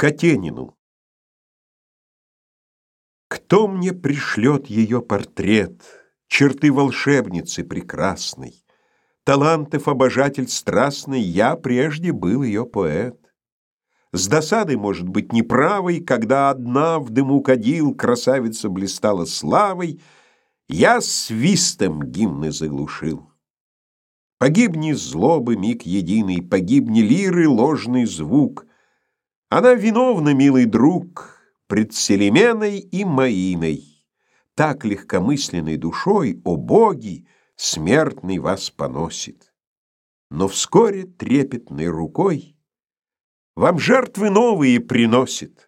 Катенину. Кто мне пришлет ее портрет, черты волшебницы прекрасной, талантов обожатель страстный, я прежде был ее поэт. С досадой, может быть, неправой, когда одна в дыму кадил красавица блистала славой, я свистом гимны заглушил. Погибни злобы миг единый, погибни лиры ложный звук, она виновна, милый друг, пред Селименой и Маиной. Так легкомысленной душой, о боги, смертный вас поносит. Но вскоре трепетной рукой вам жертвы новые приносит.